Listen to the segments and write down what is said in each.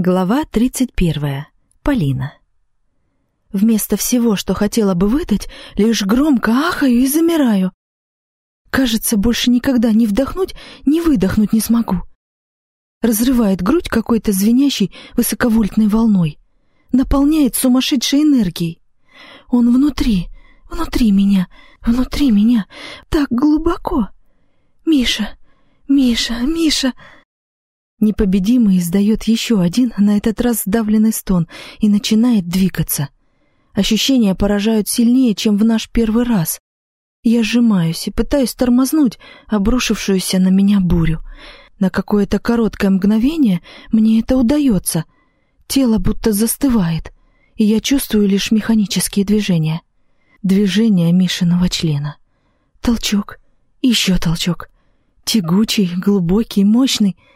Глава 31. Полина. Вместо всего, что хотела бы выдать, лишь громко ахаю и замираю. Кажется, больше никогда ни вдохнуть, ни выдохнуть не смогу. Разрывает грудь какой-то звенящей высоковольтной волной. Наполняет сумасшедшей энергией. Он внутри, внутри меня, внутри меня, так глубоко. Миша, Миша, Миша... Непобедимый издает еще один, на этот раз сдавленный стон, и начинает двигаться. Ощущения поражают сильнее, чем в наш первый раз. Я сжимаюсь и пытаюсь тормознуть обрушившуюся на меня бурю. На какое-то короткое мгновение мне это удается. Тело будто застывает, и я чувствую лишь механические движения. Движения Мишиного члена. Толчок, еще толчок. Тягучий, глубокий, мощный —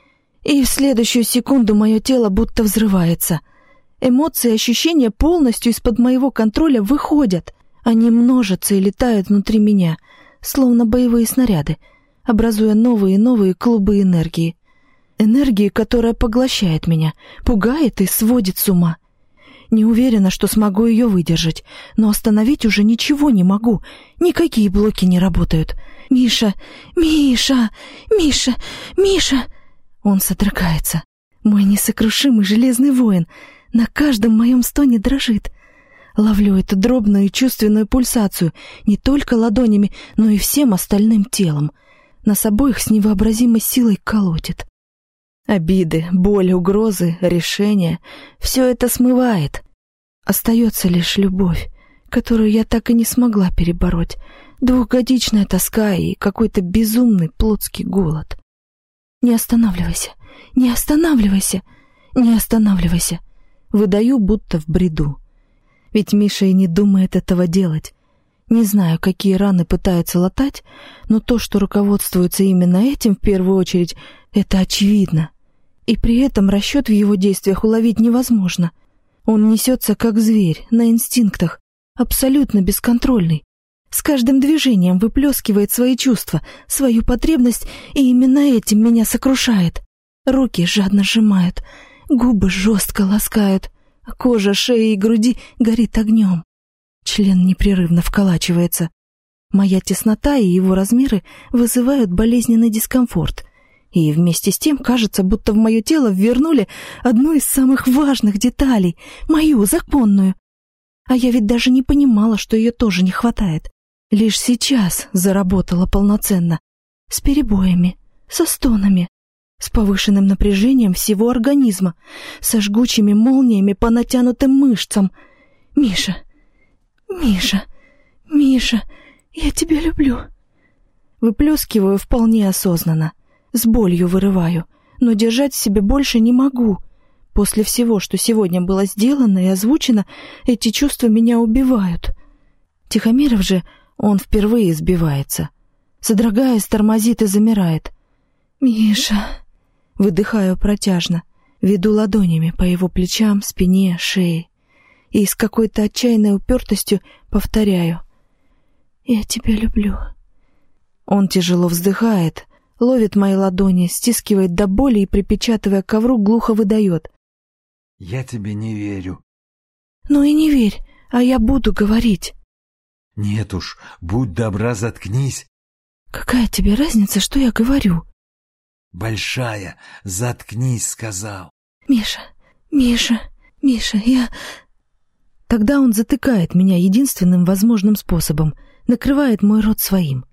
и в следующую секунду мое тело будто взрывается. Эмоции и ощущения полностью из-под моего контроля выходят. Они множатся и летают внутри меня, словно боевые снаряды, образуя новые и новые клубы энергии. Энергии, которая поглощает меня, пугает и сводит с ума. Не уверена, что смогу ее выдержать, но остановить уже ничего не могу. Никакие блоки не работают. «Миша! Миша! Миша! Миша!» Он содрогается. Мой несокрушимый железный воин на каждом моем стоне дрожит. Ловлю эту дробную чувственную пульсацию не только ладонями, но и всем остальным телом. Нас обоих с невообразимой силой колотит. Обиды, боль, угрозы, решения — все это смывает. Остается лишь любовь, которую я так и не смогла перебороть, двухгодичная тоска и какой-то безумный плотский голод. Не останавливайся, не останавливайся, не останавливайся. Выдаю, будто в бреду. Ведь Миша и не думает этого делать. Не знаю, какие раны пытаются латать, но то, что руководствуется именно этим в первую очередь, это очевидно. И при этом расчет в его действиях уловить невозможно. Он несется как зверь, на инстинктах, абсолютно бесконтрольный с каждым движением выплескивает свои чувства, свою потребность, и именно этим меня сокрушает. Руки жадно сжимают, губы жестко ласкают, а кожа шеи и груди горит огнем. Член непрерывно вколачивается. Моя теснота и его размеры вызывают болезненный дискомфорт. И вместе с тем кажется, будто в мое тело вернули одну из самых важных деталей, мою, законную. А я ведь даже не понимала, что ее тоже не хватает. Лишь сейчас заработала полноценно, с перебоями, со стонами, с повышенным напряжением всего организма, со жгучими молниями по натянутым мышцам. «Миша! Миша! Миша! Я тебя люблю!» Выплескиваю вполне осознанно, с болью вырываю, но держать в себе больше не могу. После всего, что сегодня было сделано и озвучено, эти чувства меня убивают. Тихомиров же он впервые сбивается. Содрогаясь, тормозит и замирает. «Миша!» Выдыхаю протяжно, веду ладонями по его плечам, спине, шее. И с какой-то отчаянной упертостью повторяю. «Я тебя люблю». Он тяжело вздыхает, ловит мои ладони, стискивает до боли и, припечатывая к ковру, глухо выдает. «Я тебе не верю». «Ну и не верь, а я буду говорить». «Нет уж, будь добра, заткнись». «Какая тебе разница, что я говорю?» «Большая, заткнись», — сказал. «Миша, Миша, Миша, я...» Тогда он затыкает меня единственным возможным способом, накрывает мой рот своим.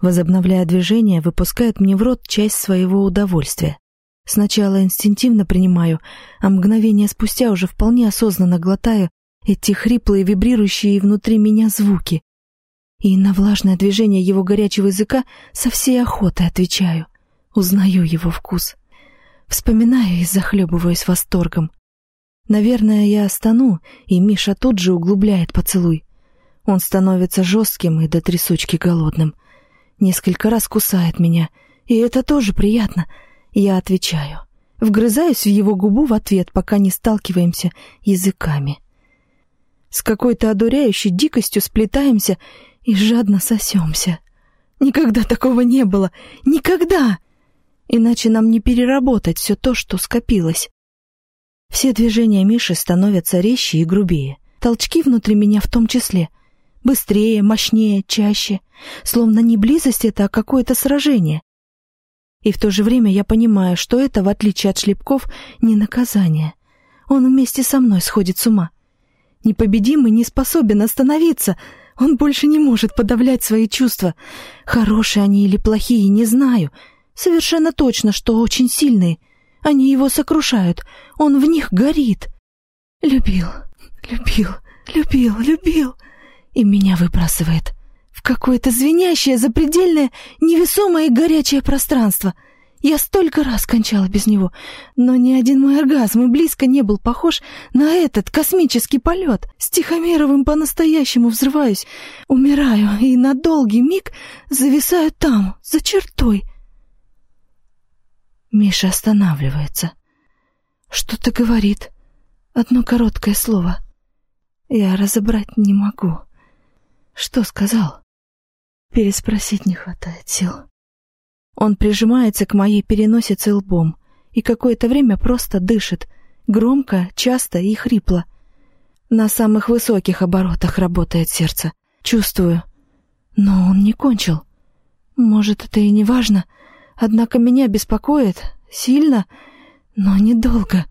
Возобновляя движение, выпускает мне в рот часть своего удовольствия. Сначала инстинктивно принимаю, а мгновение спустя уже вполне осознанно глотаю эти хриплые, вибрирующие внутри меня звуки. И на влажное движение его горячего языка со всей охотой отвечаю. Узнаю его вкус. Вспоминаю и захлебываюсь восторгом. Наверное, я стану, и Миша тут же углубляет поцелуй. Он становится жестким и до трясучки голодным. Несколько раз кусает меня, и это тоже приятно. Я отвечаю. Вгрызаюсь в его губу в ответ, пока не сталкиваемся языками. С какой-то одуряющей дикостью сплетаемся и жадно сосемся. Никогда такого не было. Никогда! Иначе нам не переработать все то, что скопилось. Все движения Миши становятся резче и грубее. Толчки внутри меня в том числе. Быстрее, мощнее, чаще. Словно не близость это, а какое-то сражение. И в то же время я понимаю, что это, в отличие от шлепков, не наказание. Он вместе со мной сходит с ума. Непобедимый не способен остановиться. Он больше не может подавлять свои чувства. Хорошие они или плохие, не знаю. Совершенно точно, что очень сильные. Они его сокрушают. Он в них горит. Любил, любил, любил, любил. И меня выбрасывает в какое-то звенящее, запредельное, невесомое и горячее пространство. Я столько раз кончала без него, но ни один мой оргазм и близко не был похож на этот космический полет. С Тихомировым по-настоящему взрываюсь, умираю и на долгий миг зависаю там, за чертой. Миша останавливается. Что-то говорит. Одно короткое слово. Я разобрать не могу. Что сказал? Переспросить не хватает сил. Он прижимается к моей переносице лбом и какое-то время просто дышит, громко, часто и хрипло. На самых высоких оборотах работает сердце. Чувствую. Но он не кончил. Может, это и не важно, однако меня беспокоит сильно, но недолго.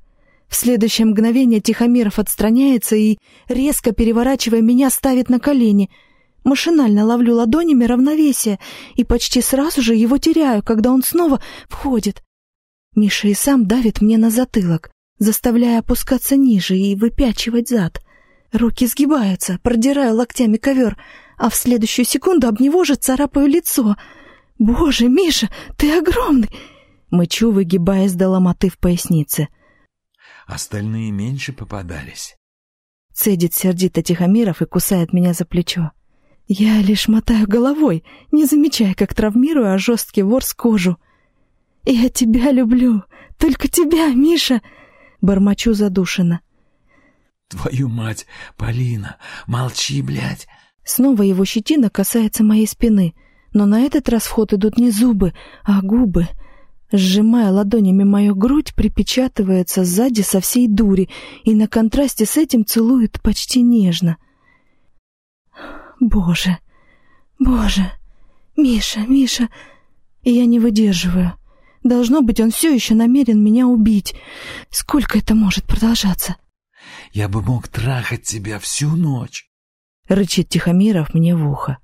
В следующее мгновение Тихомиров отстраняется и, резко переворачивая меня, ставит на колени — Машинально ловлю ладонями равновесие и почти сразу же его теряю, когда он снова входит. Миша и сам давит мне на затылок, заставляя опускаться ниже и выпячивать зад. Руки сгибаются, продираю локтями ковер, а в следующую секунду об него же царапаю лицо. «Боже, Миша, ты огромный!» Мычу, выгибаясь до ломоты в пояснице. «Остальные меньше попадались». Цедит сердито Тихомиров и кусает меня за плечо. Я лишь мотаю головой, не замечая, как травмирую о жесткий ворс кожу. «Я тебя люблю, только тебя, Миша!» Бормочу задушенно. «Твою мать, Полина, молчи, блядь!» Снова его щетина касается моей спины, но на этот раз в ход идут не зубы, а губы. Сжимая ладонями мою грудь, припечатывается сзади со всей дури и на контрасте с этим целует почти нежно. Боже, боже, Миша, Миша, я не выдерживаю. Должно быть, он все еще намерен меня убить. Сколько это может продолжаться? Я бы мог трахать тебя всю ночь. Рычит Тихомиров мне в ухо.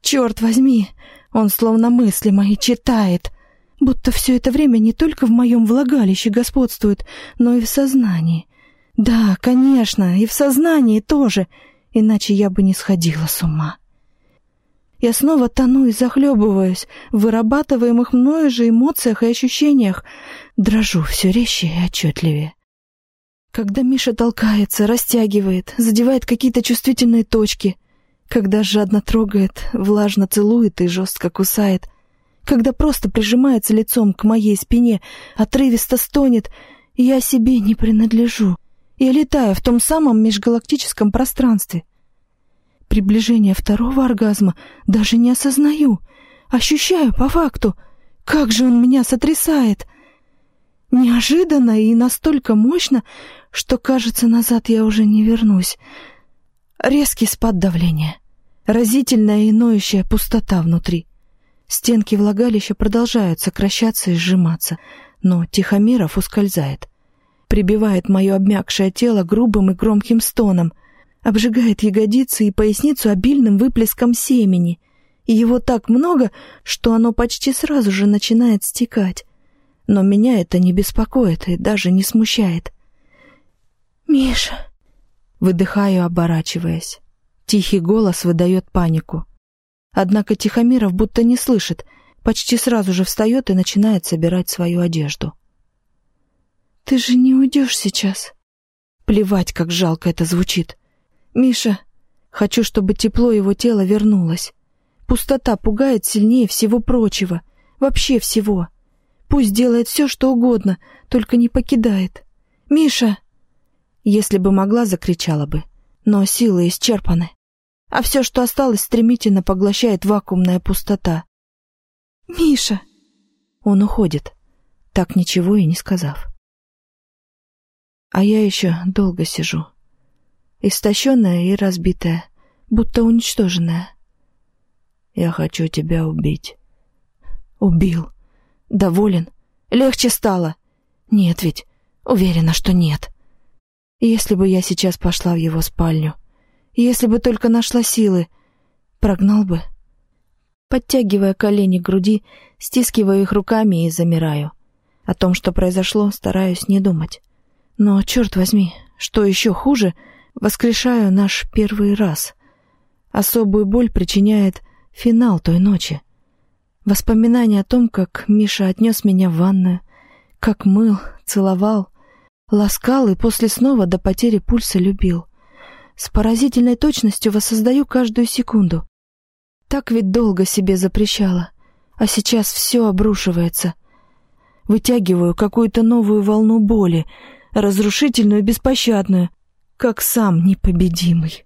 Черт возьми, он словно мысли мои читает. Будто все это время не только в моем влагалище господствует, но и в сознании. Да, конечно, и в сознании тоже — иначе я бы не сходила с ума. Я снова тону и захлебываюсь в вырабатываемых мною же эмоциях и ощущениях, дрожу все резче и отчетливее. Когда Миша толкается, растягивает, задевает какие-то чувствительные точки, когда жадно трогает, влажно целует и жестко кусает, когда просто прижимается лицом к моей спине, отрывисто стонет, я себе не принадлежу. Я летаю в том самом межгалактическом пространстве. Приближение второго оргазма даже не осознаю. Ощущаю по факту. Как же он меня сотрясает! Неожиданно и настолько мощно, что, кажется, назад я уже не вернусь. Резкий спад давления. Разительная и ноющая пустота внутри. Стенки влагалища продолжают сокращаться и сжиматься, но Тихомиров ускользает прибивает мое обмякшее тело грубым и громким стоном, обжигает ягодицы и поясницу обильным выплеском семени, и его так много, что оно почти сразу же начинает стекать. Но меня это не беспокоит и даже не смущает. «Миша!» Выдыхаю, оборачиваясь. Тихий голос выдает панику. Однако Тихомиров будто не слышит, почти сразу же встает и начинает собирать свою одежду. Ты же не уйдешь сейчас. Плевать, как жалко это звучит. Миша, хочу, чтобы тепло его тела вернулось. Пустота пугает сильнее всего прочего. Вообще всего. Пусть делает все, что угодно, только не покидает. Миша! Если бы могла, закричала бы. Но силы исчерпаны. А все, что осталось, стремительно поглощает вакуумная пустота. «Миша!» Он уходит, так ничего и не сказав. А я еще долго сижу. Истощенная и разбитая, будто уничтоженная. Я хочу тебя убить. Убил. Доволен. Легче стало. Нет ведь. Уверена, что нет. Если бы я сейчас пошла в его спальню, если бы только нашла силы, прогнал бы. Подтягивая колени к груди, стискиваю их руками и замираю. О том, что произошло, стараюсь не думать. Но, черт возьми, что еще хуже, воскрешаю наш первый раз. Особую боль причиняет финал той ночи. Воспоминания о том, как Миша отнес меня в ванную, как мыл, целовал, ласкал и после снова до потери пульса любил. С поразительной точностью воссоздаю каждую секунду. Так ведь долго себе запрещала, а сейчас все обрушивается. Вытягиваю какую-то новую волну боли, разрушительную, беспощадную, как сам непобедимый.